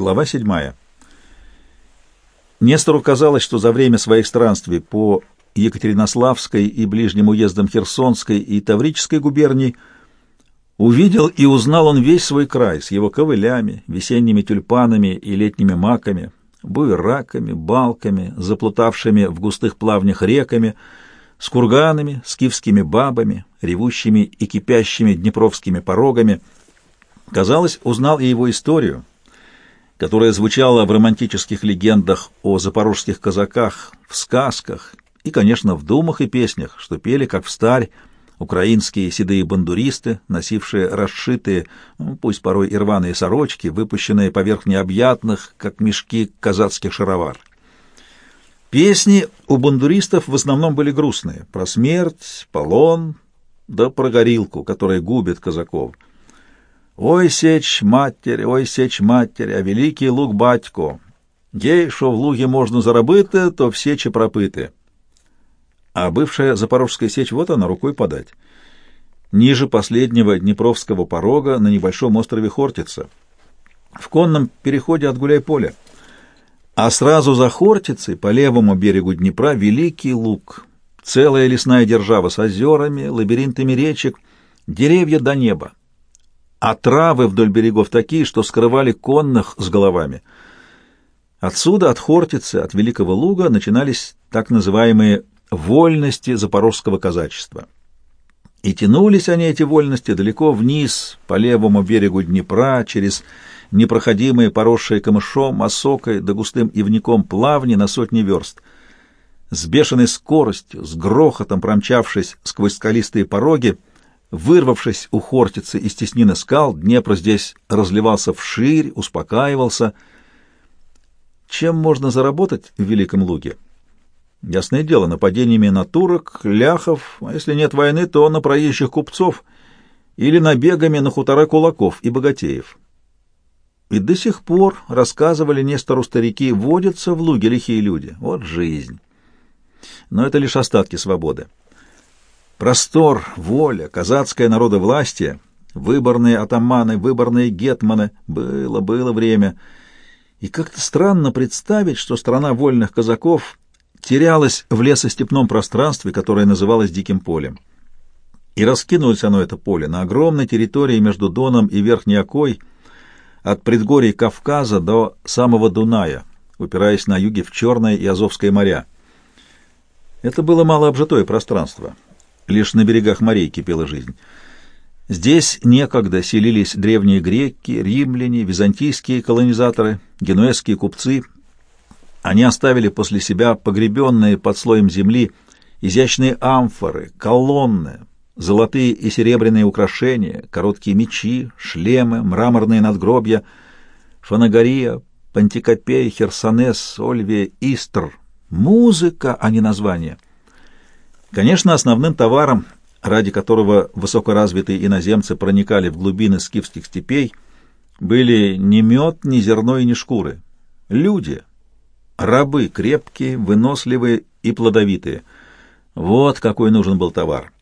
Глава 7. Нестору казалось, что за время своих странствий по Екатеринославской и ближним уездам Херсонской и Таврической губерний увидел и узнал он весь свой край с его ковылями, весенними тюльпанами и летними маками, буераками, балками, заплутавшими в густых плавнях реками, с курганами, скифскими бабами, ревущими и кипящими днепровскими порогами. Казалось, узнал и его историю, которая звучала в романтических легендах о запорожских казаках, в сказках и, конечно, в думах и песнях, что пели, как в старь, украинские седые бандуристы, носившие расшитые, ну, пусть порой и рваные сорочки, выпущенные поверх необъятных, как мешки казацких шаровар. Песни у бандуристов в основном были грустные, про смерть, полон, да про горилку, которая губит казаков. «Ой, сечь, матерь, ой, сечь, матерь, а великий лук батько! Ей, що в луге можно заробити, то в сече пропыты». А бывшая Запорожская сечь вот она рукой подать. Ниже последнего Днепровского порога на небольшом острове Хортица, в конном переходе от Гуляй-Поля. А сразу за Хортицей, по левому берегу Днепра, Великий Луг, целая лесная держава с озерами, лабиринтами речек, деревья до неба. А травы вдоль берегов такие, что скрывали конных с головами. Отсюда, от Хортицы, от Великого Луга, начинались так называемые «вольности запорожского казачества». И тянулись они, эти вольности, далеко вниз, по левому берегу Днепра, через непроходимые, поросшие камышом, осокой да густым ивником плавни на сотни верст. С бешеной скоростью, с грохотом промчавшись сквозь скалистые пороги, вырвавшись у Хортицы из теснины скал, Днепр здесь разливался вширь, успокаивался. Чем можно заработать в Великом Луге? Ясное дело, нападениями на турок, ляхов, а если нет войны, то на проезжих купцов или набегами на хутора кулаков и богатеев. И до сих пор, рассказывали Нестору старики, водятся в луге лихие люди. Вот жизнь. Но это лишь остатки свободы. Простор, воля, казацкое народовластие, выборные атаманы, выборные гетманы. Было, было время. И как-то странно представить, что страна вольных казаков терялась в лесостепном пространстве, которое называлось Диким полем. И раскинулось оно, это поле, на огромной территории между Доном и Верхней Окой, от предгорий Кавказа до самого Дуная, упираясь на юге в Черное и Азовское моря. Это было малообжитое пространство. Лишь на берегах морей кипела жизнь. Здесь некогда селились древние греки, римляне, византийские колонизаторы, генуэзские купцы. Они оставили после себя погребенные под слоем земли изящные амфоры, колонны, золотые и серебряные украшения, короткие мечи, шлемы, мраморные надгробья, фанагория, пантикопей, херсонес, ольвия, истр. Музыка, а не название. Конечно, основным товаром, ради которого высокоразвитые иноземцы проникали в глубины скифских степей, были ни мед, ни зерно и ни шкуры. Люди, рабы крепкие, выносливые и плодовитые. Вот какой нужен был товар.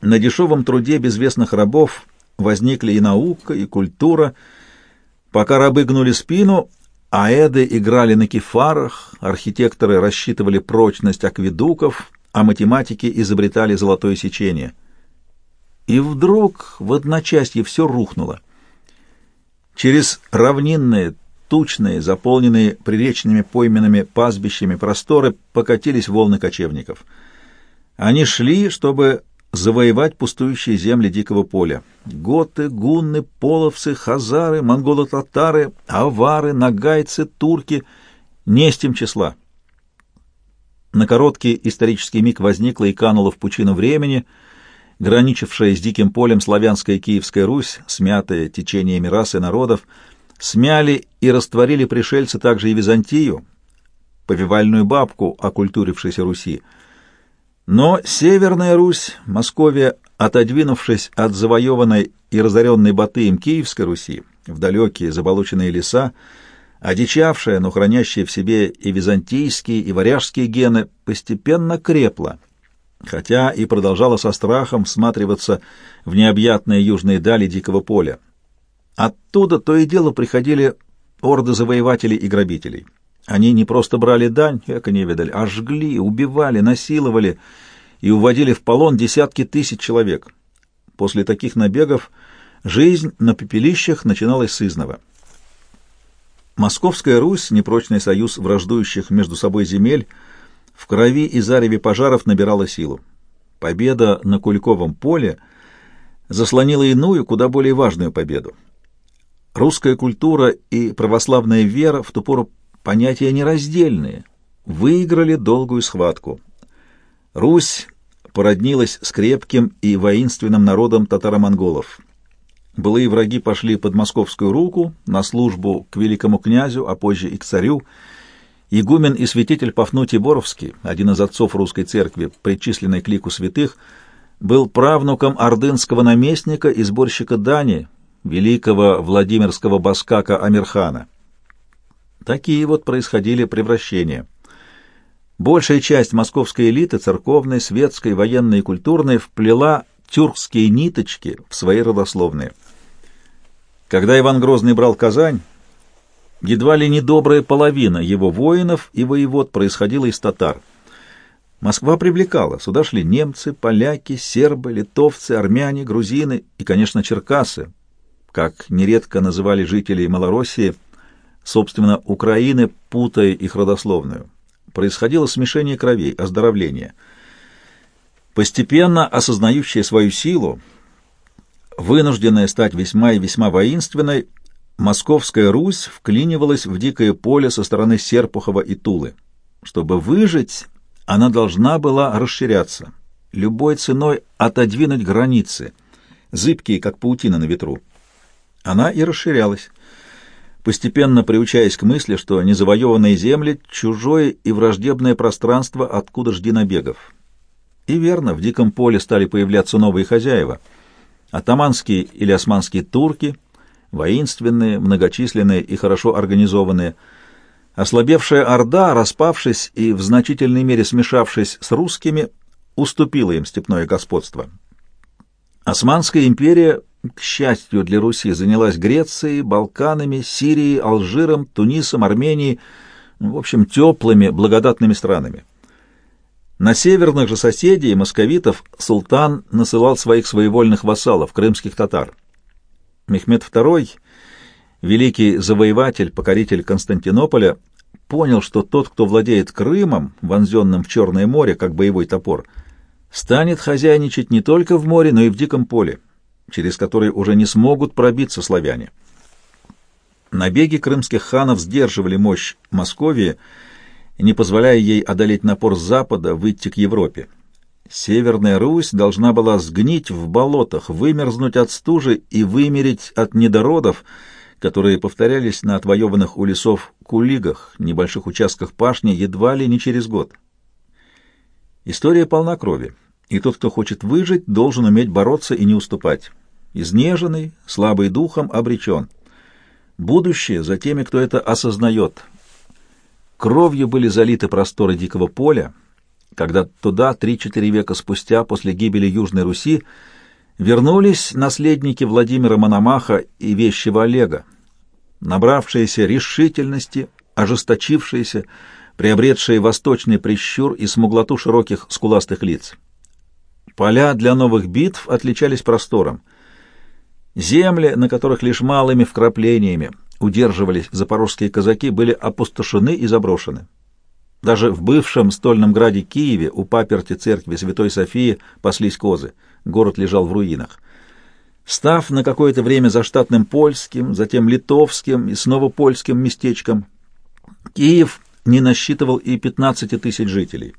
На дешевом труде безвестных рабов возникли и наука, и культура. Пока рабы гнули спину, аэды играли на кефарах, архитекторы рассчитывали прочность акведуков, а математики изобретали золотое сечение. И вдруг в одночасье все рухнуло. Через равнинные, тучные, заполненные приречными пойменными пастбищами просторы покатились волны кочевников. Они шли, чтобы завоевать пустующие земли дикого поля. Готы, гунны, половцы, хазары, монголо-татары, авары, нагайцы, турки — не с тем числа. На короткий исторический миг возникла и канула в пучину времени, граничившая с диким полем славянская Киевская Русь, смятая течениями рас и народов, смяли и растворили пришельцы также и Византию, повивальную бабку окультурившейся Руси — но Северная Русь, Московия, отодвинувшись от завоеванной и разоренной Батыем Киевской Руси в далекие заболоченные леса, одичавшая, но хранящая в себе и византийские, и варяжские гены, постепенно крепла, хотя и продолжала со страхом всматриваться в необъятные южные дали дикого поля. Оттуда то и дело приходили орды завоевателей и грабителей. Они не просто брали дань, эко невидаль, а жгли, убивали, насиловали и уводили в полон десятки тысяч человек. После таких набегов жизнь на пепелищах начиналась с изного. Московская Русь, непрочный союз враждующих между собой земель, в крови и зареве пожаров набирала силу. Победа на Кульковом поле заслонила иную, куда более важную победу. Русская культура и православная вера в ту пору понятия нераздельные, выиграли долгую схватку. Русь породнилась с крепким и воинственным народом татаро-монголов. Былые враги пошли под московскую руку на службу к великому князю, а позже и к царю. Игумен и святитель Пафнутий Боровский, один из отцов русской церкви, причисленный к лику святых, был правнуком ордынского наместника и сборщика дани, великого Владимирского баскака Амирхана. Такие вот происходили превращения. Большая часть московской элиты, церковной, светской, военной и культурной, вплела тюркские ниточки в свои родословные. Когда Иван Грозный брал Казань, едва ли не добрая половина его воинов и воевод происходила из татар. Москва привлекала, сюда шли немцы, поляки, сербы, литовцы, армяне, грузины и, конечно, черкасы, как нередко называли жителей Малороссии, собственно, Украины, путая их родословную. Происходило смешение кровей, оздоровление. Постепенно осознающая свою силу, вынужденная стать весьма и весьма воинственной, Московская Русь вклинивалась в дикое поле со стороны Серпухова и Тулы. Чтобы выжить, она должна была расширяться, любой ценой отодвинуть границы, зыбкие, как паутина на ветру. Она и расширялась, постепенно приучаясь к мысли, что незавоеванные земли — чужое и враждебное пространство, откуда жди набегов. И верно, в диком поле стали появляться новые хозяева. Атаманские или османские турки, воинственные, многочисленные и хорошо организованные. Ослабевшая Орда, распавшись и в значительной мере смешавшись с русскими, уступила им степное господство. Османская империя к счастью для Руси, занялась Грецией, Балканами, Сирией, Алжиром, Тунисом, Арменией, в общем, теплыми, благодатными странами. На северных же соседей, московитов, султан насылал своих своевольных вассалов, крымских татар. Мехмед II, великий завоеватель, покоритель Константинополя, понял, что тот, кто владеет Крымом, вонзенным в Черное море, как боевой топор, станет хозяйничать не только в море, но и в диком поле через который уже не смогут пробиться славяне. Набеги крымских ханов сдерживали мощь Московии, не позволяя ей одолеть напор запада, выйти к Европе. Северная Русь должна была сгнить в болотах, вымерзнуть от стужи и вымереть от недородов, которые повторялись на отвоеванных у лесов кулигах, небольших участках пашни, едва ли не через год. История полна крови, и тот, кто хочет выжить, должен уметь бороться и не уступать изнеженный, слабый духом, обречен. Будущее за теми, кто это осознает. Кровью были залиты просторы дикого поля, когда туда три-четыре века спустя, после гибели Южной Руси, вернулись наследники Владимира Мономаха и вещего Олега, набравшиеся решительности, ожесточившиеся, приобретшие восточный прищур и смуглоту широких скуластых лиц. Поля для новых битв отличались простором. Земли, на которых лишь малыми вкраплениями удерживались запорожские казаки, были опустошены и заброшены. Даже в бывшем стольном граде Киеве у паперти церкви Святой Софии паслись козы. Город лежал в руинах. Став на какое-то время заштатным польским, затем литовским и снова польским местечком, Киев не насчитывал и 15 тысяч жителей.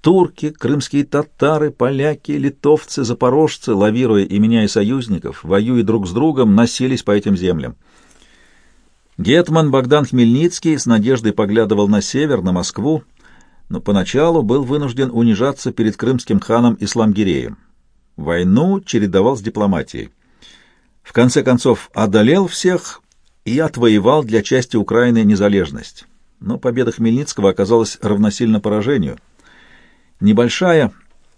Турки, крымские татары, поляки, литовцы, запорожцы, лавируя и меняя союзников, воюя друг с другом, носились по этим землям. Гетман Богдан Хмельницкий с надеждой поглядывал на север, на Москву, но поначалу был вынужден унижаться перед крымским ханом Исламгиреем. Войну чередовал с дипломатией. В конце концов, одолел всех и отвоевал для части Украины незалежность. Но победа Хмельницкого оказалась равносильно поражению — Небольшая,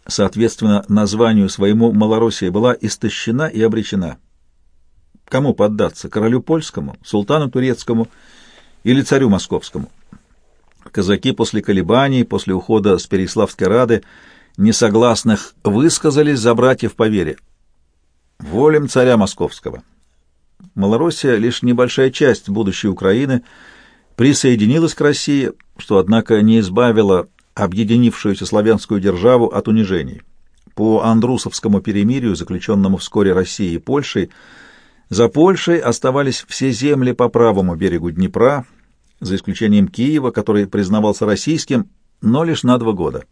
соответственно, названию своему Малороссия была истощена и обречена. Кому поддаться, королю польскому, султану турецкому или царю московскому. Казаки после колебаний, после ухода с Переславской Рады, несогласных высказались за братьев по вере. Волем царя московского. Малороссия, лишь небольшая часть будущей Украины, присоединилась к России, что, однако, не избавило объединившуюся славянскую державу от унижений. По Андрусовскому перемирию, заключенному вскоре Россией и Польшей, за Польшей оставались все земли по правому берегу Днепра, за исключением Киева, который признавался российским, но лишь на два года.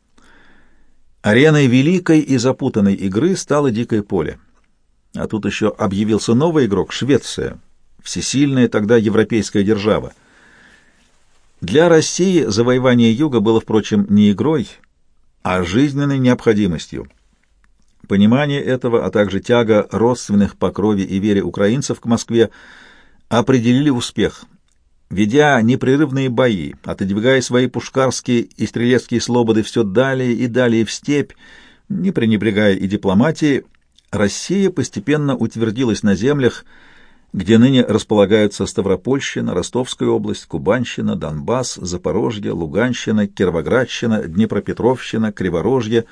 Ареной великой и запутанной игры стало Дикое поле. А тут еще объявился новый игрок — Швеция, всесильная тогда европейская держава. Для России завоевание Юга было, впрочем, не игрой, а жизненной необходимостью. Понимание этого, а также тяга родственных по крови и вере украинцев к Москве определили успех. Ведя непрерывные бои, отодвигая свои пушкарские и стрелецкие слободы все далее и далее в степь, не пренебрегая и дипломатией, Россия постепенно утвердилась на землях, где ныне располагаются Ставропольщина, Ростовская область, Кубанщина, Донбасс, Запорожье, Луганщина, Кировоградщина, Днепропетровщина, Криворожье,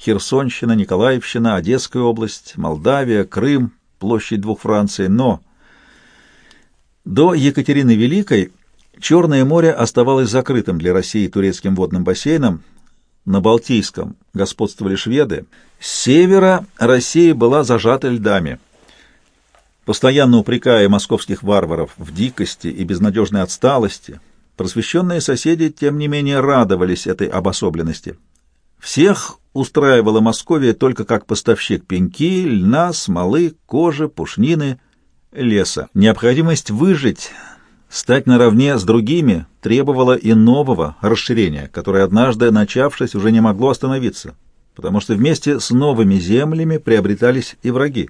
Херсонщина, Николаевщина, Одесская область, Молдавия, Крым, площадь двух Франций, но до Екатерины Великой Черное море оставалось закрытым для России турецким водным бассейном, на Балтийском господствовали шведы, с севера Россия была зажата льдами. Постоянно упрекая московских варваров в дикости и безнадежной отсталости, просвещенные соседи, тем не менее, радовались этой обособленности. Всех устраивала Московия только как поставщик пеньки, льна, смолы, кожи, пушнины, леса. Необходимость выжить Стать наравне с другими требовало и нового расширения, которое однажды, начавшись, уже не могло остановиться, потому что вместе с новыми землями приобретались и враги.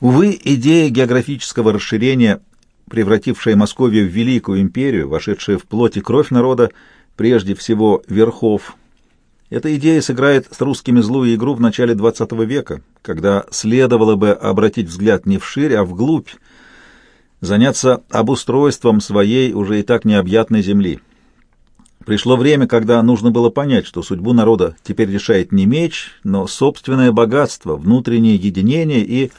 Увы, идея географического расширения, превратившая Московию в великую империю, вошедшая в плоть и кровь народа, прежде всего верхов, эта идея сыграет с русскими злую игру в начале XX века, когда следовало бы обратить взгляд не вширь, а вглубь, заняться обустройством своей уже и так необъятной земли. Пришло время, когда нужно было понять, что судьбу народа теперь решает не меч, но собственное богатство, внутреннее единение и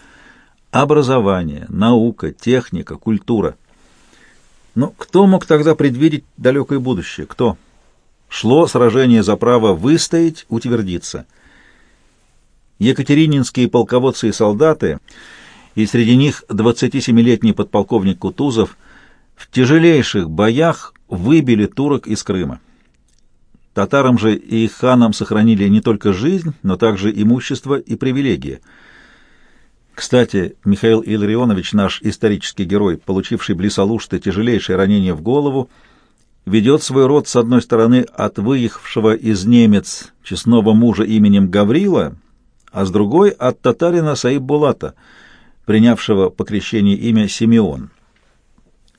образование, наука, техника, культура. Но кто мог тогда предвидеть далекое будущее? Кто? Шло сражение за право выстоять, утвердиться. Екатерининские полководцы и солдаты — и среди них 27-летний подполковник Кутузов в тяжелейших боях выбили турок из Крыма. Татарам же и их ханам сохранили не только жизнь, но также имущество и привилегии. Кстати, Михаил Илларионович, наш исторический герой, получивший близ Алушты тяжелейшее ранение в голову, ведет свой род, с одной стороны, от выехавшего из немец честного мужа именем Гаврила, а с другой — от татарина Саиб Булата — принявшего по крещению имя Симеон.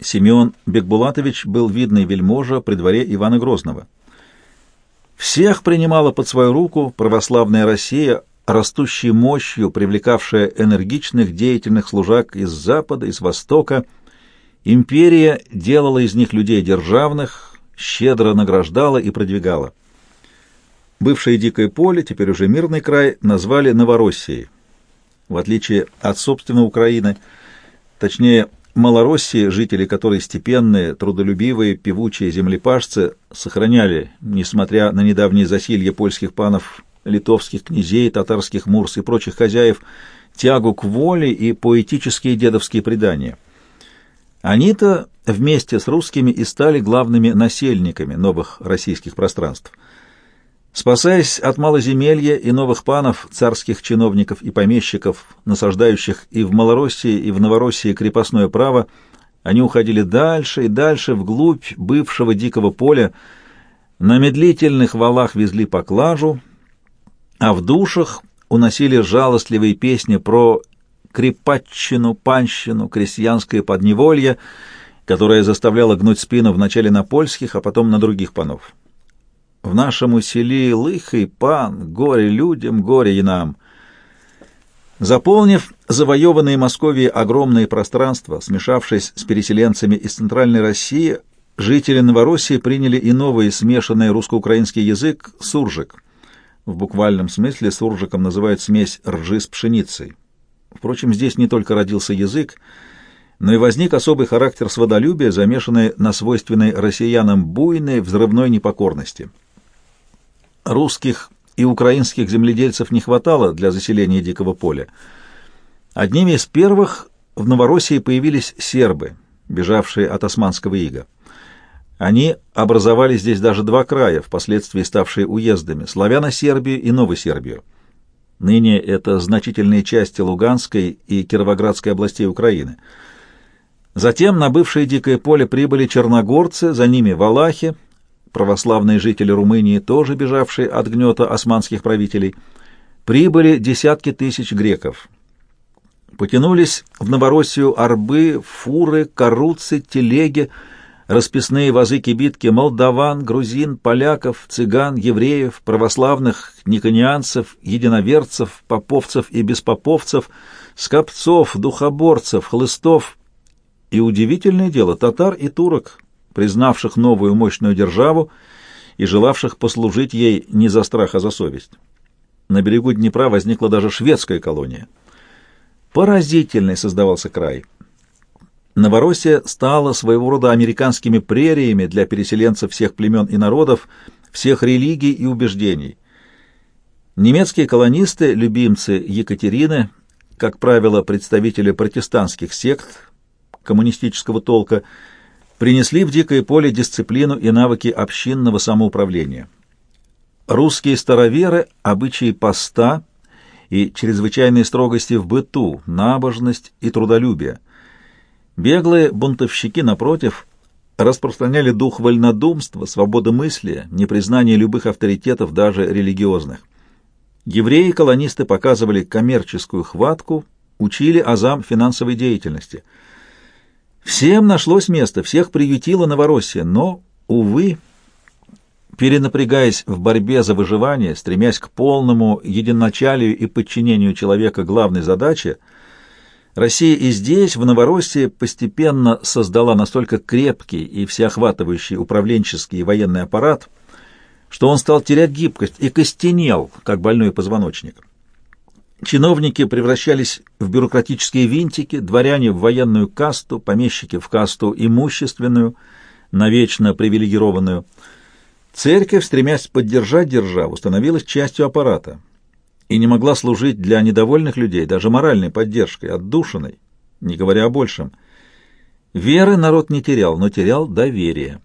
Симеон Бекбулатович был видный вельможа при дворе Ивана Грозного. Всех принимала под свою руку православная Россия, растущей мощью, привлекавшая энергичных деятельных служак из Запада, из Востока. Империя делала из них людей державных, щедро награждала и продвигала. Бывшее дикое поле, теперь уже мирный край, назвали Новороссией в отличие от собственной Украины, точнее, Малороссии, жители которой степенные, трудолюбивые, певучие землепашцы сохраняли, несмотря на недавние засилья польских панов, литовских князей, татарских мурс и прочих хозяев, тягу к воле и поэтические дедовские предания. Они-то вместе с русскими и стали главными насельниками новых российских пространств – Спасаясь от малоземелья и новых панов, царских чиновников и помещиков, насаждающих и в Малороссии, и в Новороссии крепостное право, они уходили дальше и дальше вглубь бывшего дикого поля, на медлительных валах везли поклажу, а в душах уносили жалостливые песни про крепатчину, панщину, крестьянское подневолье, которое заставляло гнуть спину вначале на польских, а потом на других панов. В нашем селі лихий пан, горе людям, горе и нам. Заполнив завоеванные Московией огромные пространства, смешавшись с переселенцами из Центральной России, жители Новороссии приняли и новый смешанный русско-украинский язык — суржик. В буквальном смысле суржиком называют смесь ржи с пшеницей. Впрочем, здесь не только родился язык, но и возник особый характер сводолюбия, замешанный на свойственной россиянам буйной взрывной непокорности. Русских и украинских земледельцев не хватало для заселения дикого поля. Одними из первых в Новороссии появились сербы, бежавшие от османского ига. Они образовали здесь даже два края, впоследствии ставшие уездами – Славяно-Сербию и Новосербию. Ныне это значительные части Луганской и Кировоградской областей Украины. Затем на бывшее дикое поле прибыли черногорцы, за ними валахи, православные жители Румынии, тоже бежавшие от гнета османских правителей, прибыли десятки тысяч греков. Потянулись в Новороссию арбы, фуры, каруцы, телеги, расписные вазы-кибитки молдаван, грузин, поляков, цыган, евреев, православных, никонианцев, единоверцев, поповцев и беспоповцев, скопцов, духоборцев, хлыстов и, удивительное дело, татар и турок — признавших новую мощную державу и желавших послужить ей не за страх, а за совесть. На берегу Днепра возникла даже шведская колония. Поразительный создавался край. Новороссия стала своего рода американскими прериями для переселенцев всех племен и народов, всех религий и убеждений. Немецкие колонисты, любимцы Екатерины, как правило, представители протестантских сект коммунистического толка, принесли в дикое поле дисциплину и навыки общинного самоуправления. Русские староверы — обычаи поста и чрезвычайные строгости в быту, набожность и трудолюбие. Беглые бунтовщики, напротив, распространяли дух вольнодумства, свободы мысли, непризнание любых авторитетов, даже религиозных. Евреи-колонисты показывали коммерческую хватку, учили азам финансовой деятельности — Всем нашлось место, всех приютила Новороссия, но, увы, перенапрягаясь в борьбе за выживание, стремясь к полному единоначалию и подчинению человека главной задаче, Россия и здесь, в Новороссии, постепенно создала настолько крепкий и всеохватывающий управленческий и военный аппарат, что он стал терять гибкость и костенел, как больной позвоночник. Чиновники превращались в бюрократические винтики, дворяне в военную касту, помещики в касту имущественную, навечно привилегированную. Церковь, стремясь поддержать державу, становилась частью аппарата и не могла служить для недовольных людей даже моральной поддержкой, отдушиной, не говоря о большем. Веры народ не терял, но терял доверие.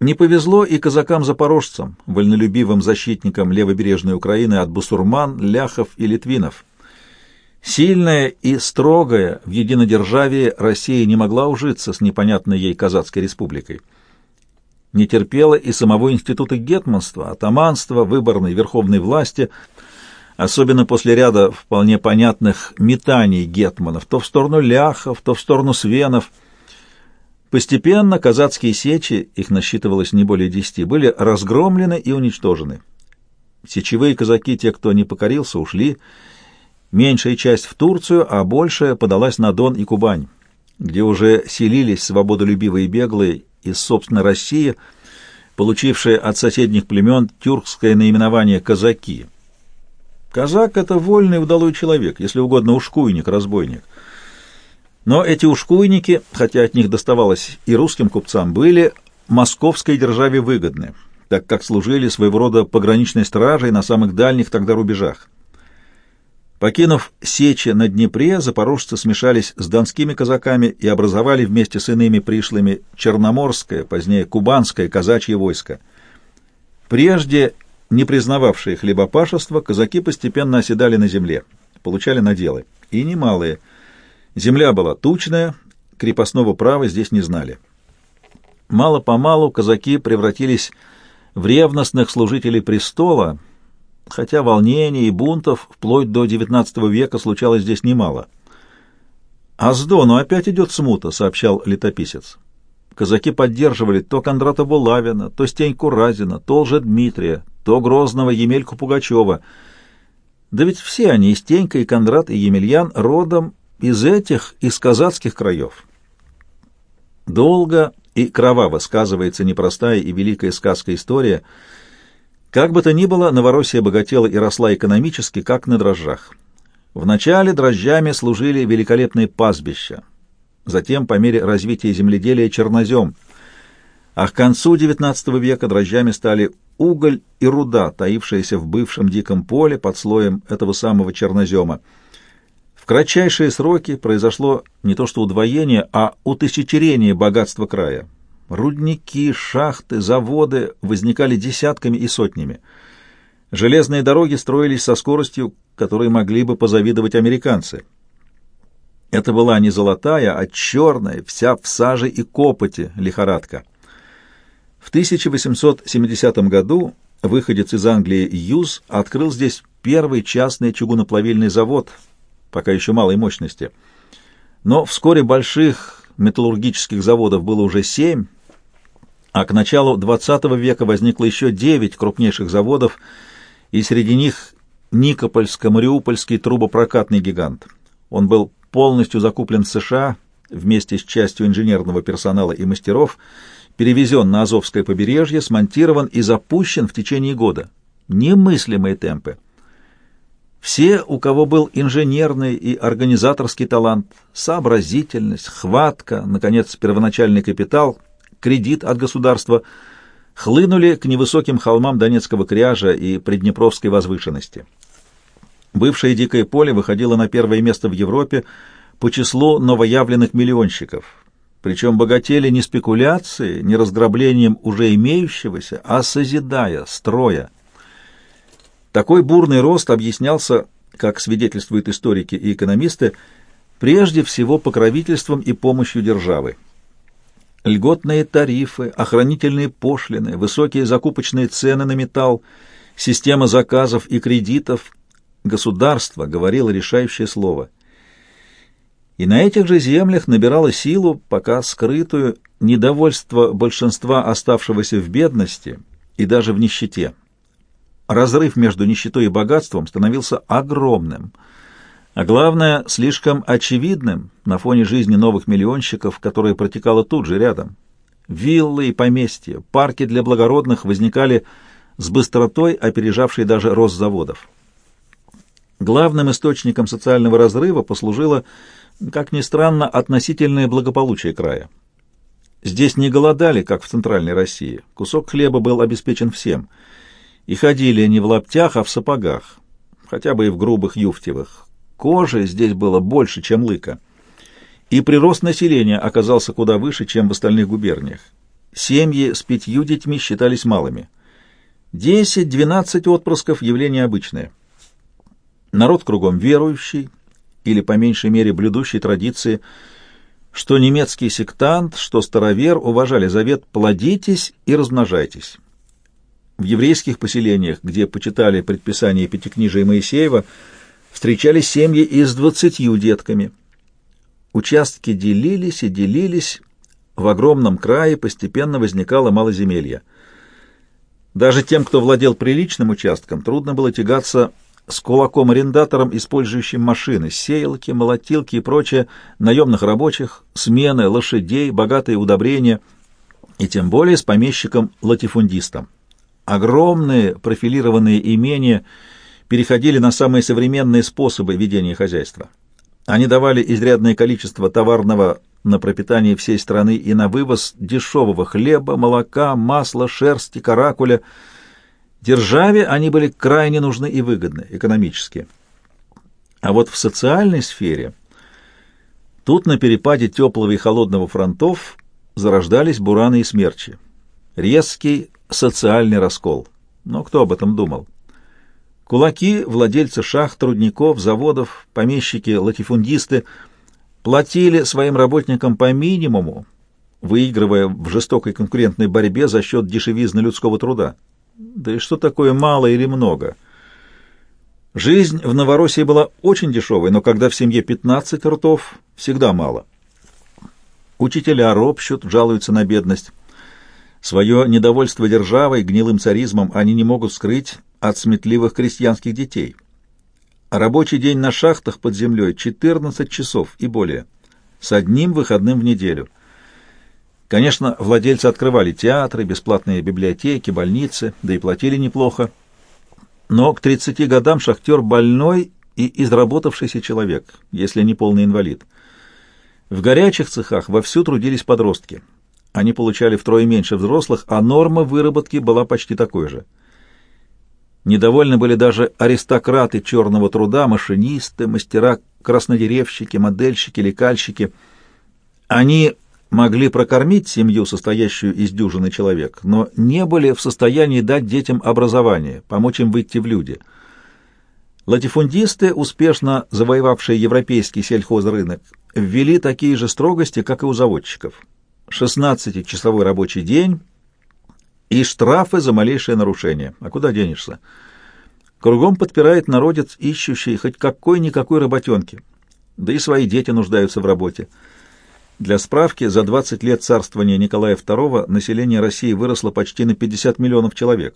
Не повезло и казакам-запорожцам, вольнолюбивым защитникам левобережной Украины от бусурман, ляхов и литвинов. Сильная и строгая в единодержавии Россия не могла ужиться с непонятной ей Казацкой республикой. Не терпела и самого института гетманства, атаманства, выборной верховной власти, особенно после ряда вполне понятных метаний гетманов, то в сторону ляхов, то в сторону свенов – Постепенно казацкие сечи, их насчитывалось не более десяти, были разгромлены и уничтожены. Сечевые казаки, те, кто не покорился, ушли. Меньшая часть в Турцию, а большая подалась на Дон и Кубань, где уже селились свободолюбивые беглые из собственной России, получившие от соседних племен тюркское наименование «казаки». Казак — это вольный удалой человек, если угодно ушкуйник, разбойник — но эти ушкуйники, хотя от них доставалось и русским купцам, были московской державе выгодны, так как служили своего рода пограничной стражей на самых дальних тогда рубежах. Покинув Сечи на Днепре, запорожцы смешались с донскими казаками и образовали вместе с иными пришлыми Черноморское, позднее Кубанское казачье войско. Прежде не признававшие хлебопашество, казаки постепенно оседали на земле, получали наделы, и немалые – Земля была тучная, крепостного права здесь не знали. Мало-помалу казаки превратились в ревностных служителей престола, хотя волнений и бунтов вплоть до XIX века случалось здесь немало. «А с Дону опять идет смута», — сообщал летописец. Казаки поддерживали то Кондрата Булавина, то Стеньку Разина, то Лжедмитрия, то Грозного Емельку Пугачева. Да ведь все они, и Стенька, и Кондрат, и Емельян, родом из этих, из казацких краев. Долго и кроваво сказывается непростая и великая сказка история. Как бы то ни было, Новороссия богатела и росла экономически, как на дрожжах. Вначале дрожжами служили великолепные пастбища, затем, по мере развития земледелия, чернозем, а к концу XIX века дрожжами стали уголь и руда, таившиеся в бывшем диком поле под слоем этого самого чернозема. В кратчайшие сроки произошло не то что удвоение, а утысячерение богатства края. Рудники, шахты, заводы возникали десятками и сотнями. Железные дороги строились со скоростью, которой могли бы позавидовать американцы. Это была не золотая, а черная, вся в саже и копоти лихорадка. В 1870 году выходец из Англии Юз открыл здесь первый частный чугуноплавильный завод, пока еще малой мощности. Но вскоре больших металлургических заводов было уже семь, а к началу XX века возникло еще девять крупнейших заводов, и среди них Никопольско-Мариупольский трубопрокатный гигант. Он был полностью закуплен в США вместе с частью инженерного персонала и мастеров, перевезен на Азовское побережье, смонтирован и запущен в течение года. Немыслимые темпы. Все, у кого был инженерный и организаторский талант, сообразительность, хватка, наконец, первоначальный капитал, кредит от государства, хлынули к невысоким холмам Донецкого кряжа и Приднепровской возвышенности. Бывшее дикое поле выходило на первое место в Европе по числу новоявленных миллионщиков, причем богатели не спекуляцией, не разграблением уже имеющегося, а созидая, строя. Такой бурный рост объяснялся, как свидетельствуют историки и экономисты, прежде всего покровительством и помощью державы. Льготные тарифы, охранительные пошлины, высокие закупочные цены на металл, система заказов и кредитов, государство говорило решающее слово – и на этих же землях набирало силу, пока скрытую, недовольство большинства оставшегося в бедности и даже в нищете. Разрыв между нищетой и богатством становился огромным, а главное, слишком очевидным на фоне жизни новых миллионщиков, которая протекала тут же рядом. Виллы и поместья, парки для благородных возникали с быстротой, опережавшей даже рост заводов. Главным источником социального разрыва послужило как ни странно, относительное благополучие края. Здесь не голодали, как в Центральной России. Кусок хлеба был обеспечен всем. И ходили не в лаптях, а в сапогах, хотя бы и в грубых юфтевых. Кожи здесь было больше, чем лыка. И прирост населения оказался куда выше, чем в остальных губерниях. Семьи с пятью детьми считались малыми. Десять-двенадцать отпрысков — явление обычное. Народ кругом верующий, или по меньшей мере блюдущей традиции, что немецкий сектант, что старовер уважали завет «плодитесь и размножайтесь». В еврейских поселениях, где почитали предписание Пятикнижия Моисеева, встречались семьи и с двадцатью детками. Участки делились и делились, в огромном крае постепенно возникало малоземелье. Даже тем, кто владел приличным участком, трудно было тягаться с кулаком-арендатором, использующим машины, сеялки, молотилки и прочее, наемных рабочих, смены, лошадей, богатые удобрения, и тем более с помещиком-латифундистом. Огромные профилированные имения переходили на самые современные способы ведения хозяйства. Они давали изрядное количество товарного на пропитание всей страны и на вывоз дешевого хлеба, молока, масла, шерсти, каракуля – Державе они были крайне нужны и выгодны экономически. А вот в социальной сфере тут на перепаде теплого и холодного фронтов зарождались бураны и смерчи. Резкий социальный раскол. Но кто об этом думал? Кулаки, владельцы шахт, трудников, заводов, помещики, латифундисты платили своим работникам по минимуму, выигрывая в жестокой конкурентной борьбе за счет дешевизны людского труда. Да и что такое мало или много? Жизнь в Новороссии была очень дешевой, но когда в семье 15 ртов, всегда мало. Учителя ропщут, жалуются на бедность. Свое недовольство державой, гнилым царизмом они не могут скрыть от сметливых крестьянских детей. Рабочий день на шахтах под землей 14 часов и более, с одним выходным в неделю. Конечно, владельцы открывали театры, бесплатные библиотеки, больницы, да и платили неплохо. Но к 30 годам шахтер больной и изработавшийся человек, если не полный инвалид. В горячих цехах вовсю трудились подростки. Они получали втрое меньше взрослых, а норма выработки была почти такой же. Недовольны были даже аристократы черного труда, машинисты, мастера, краснодеревщики, модельщики, лекальщики. Они могли прокормить семью, состоящую из дюжины человек, но не были в состоянии дать детям образование, помочь им выйти в люди – Латифундисты, успешно завоевавшие европейский сельхозрынок, ввели такие же строгости, как и у заводчиков. 16-часовой рабочий день и штрафы за малейшее нарушение. А куда денешься? Кругом подпирает народец, ищущий хоть какой-никакой работенки. Да и свои дети нуждаются в работе. Для справки, за 20 лет царствования Николая II население России выросло почти на 50 миллионов человек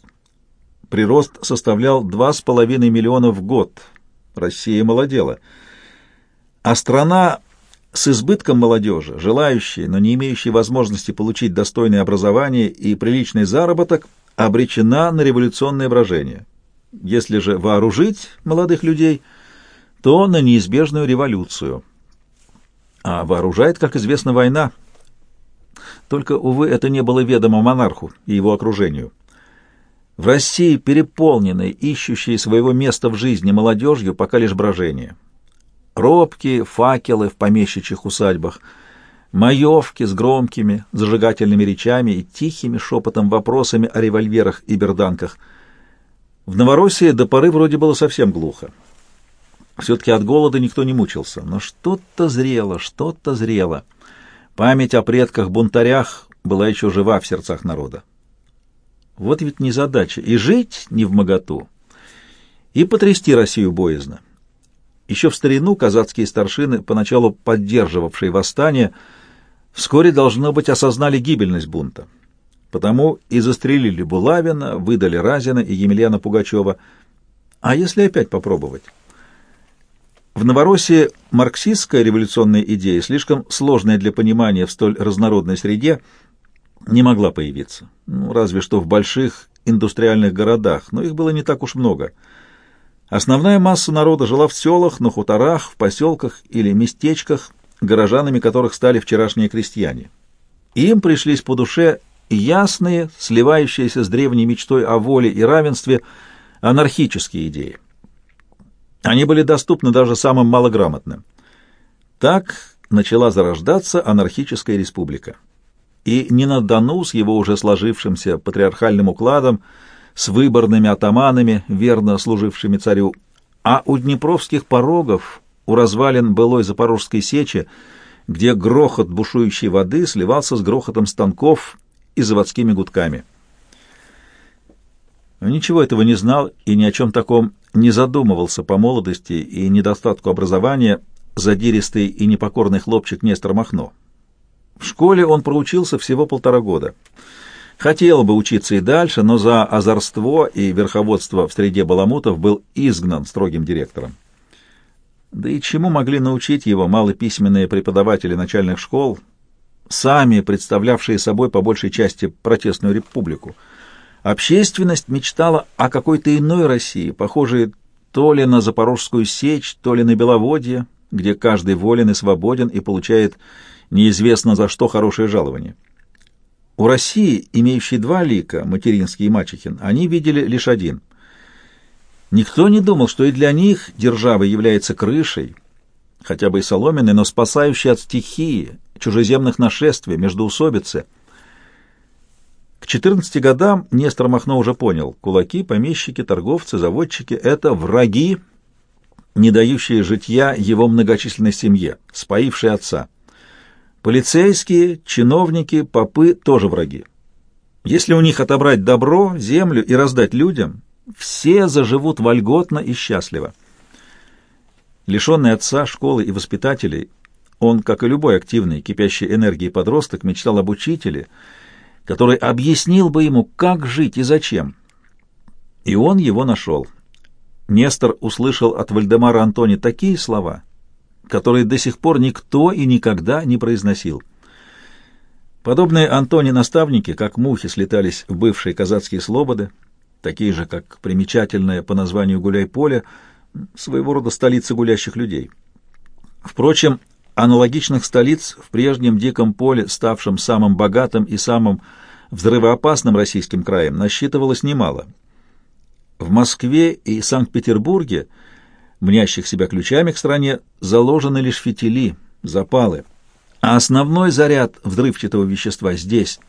прирост составлял 2,5 миллиона в год. Россия молодела. А страна с избытком молодежи, желающей, но не имеющей возможности получить достойное образование и приличный заработок, обречена на революционное брожение. Если же вооружить молодых людей, то на неизбежную революцию. А вооружает, как известно, война. Только, увы, это не было ведомо монарху и его окружению. В России переполненной, ищущей своего места в жизни молодежью, пока лишь брожение. Робкие факелы в помещичьих усадьбах, маевки с громкими зажигательными речами и тихими шепотом вопросами о револьверах и берданках. В Новороссии до поры вроде было совсем глухо. Все-таки от голода никто не мучился, но что-то зрело, что-то зрело. Память о предках-бунтарях была еще жива в сердцах народа. Вот ведь не задача. И жить не в моготу, и потрясти Россию боязно. Еще в старину казацкие старшины, поначалу поддерживавшие восстание, вскоре, должно быть, осознали гибельность бунта. Потому и застрелили Булавина, выдали Разина и Емельяна Пугачева. А если опять попробовать? В Новороссии марксистская революционная идея, слишком сложная для понимания в столь разнородной среде, не могла появиться. Ну, разве что в больших индустриальных городах, но их было не так уж много. Основная масса народа жила в селах, на хуторах, в поселках или местечках, горожанами которых стали вчерашние крестьяне. Им пришлись по душе ясные, сливающиеся с древней мечтой о воле и равенстве, анархические идеи. Они были доступны даже самым малограмотным. Так начала зарождаться анархическая республика и не на Дону с его уже сложившимся патриархальным укладом, с выборными атаманами, верно служившими царю, а у днепровских порогов, у развалин былой Запорожской сечи, где грохот бушующей воды сливался с грохотом станков и заводскими гудками. ничего этого не знал и ни о чем таком не задумывался по молодости и недостатку образования задиристый и непокорный хлопчик Нестор Махно. В школе он проучился всего полтора года. Хотел бы учиться и дальше, но за озорство и верховодство в среде баламутов был изгнан строгим директором. Да и чему могли научить его малописьменные преподаватели начальных школ, сами представлявшие собой по большей части протестную республику? Общественность мечтала о какой-то иной России, похожей то ли на Запорожскую сечь, то ли на Беловодье, где каждый волен и свободен и получает неизвестно за что хорошее жалование. У России, имеющей два лика, материнский и мачехин, они видели лишь один. Никто не думал, что и для них держава является крышей, хотя бы и соломенной, но спасающей от стихии, чужеземных нашествий, междоусобицы. К 14 годам Нестор Махно уже понял, кулаки, помещики, торговцы, заводчики — это враги, не дающие житья его многочисленной семье, споившие отца. Полицейские, чиновники, попы тоже враги. Если у них отобрать добро, землю и раздать людям, все заживут вольготно и счастливо. Лишенный отца, школы и воспитателей, он, как и любой активный, кипящий энергией подросток, мечтал об учителе, который объяснил бы ему, как жить и зачем. И он его нашел. Нестор услышал от Вальдемара Антони такие слова, которые до сих пор никто и никогда не произносил. Подобные Антони наставники, как мухи, слетались в бывшие казацкие слободы, такие же, как примечательное по названию Гуляй-Поле, своего рода столица гулящих людей. Впрочем, аналогичных столиц в прежнем диком поле, ставшем самым богатым и самым взрывоопасным российским краем, насчитывалось немало. В Москве и Санкт-Петербурге, мнящих себя ключами к стране, заложены лишь фитили, запалы, а основной заряд взрывчатого вещества здесь,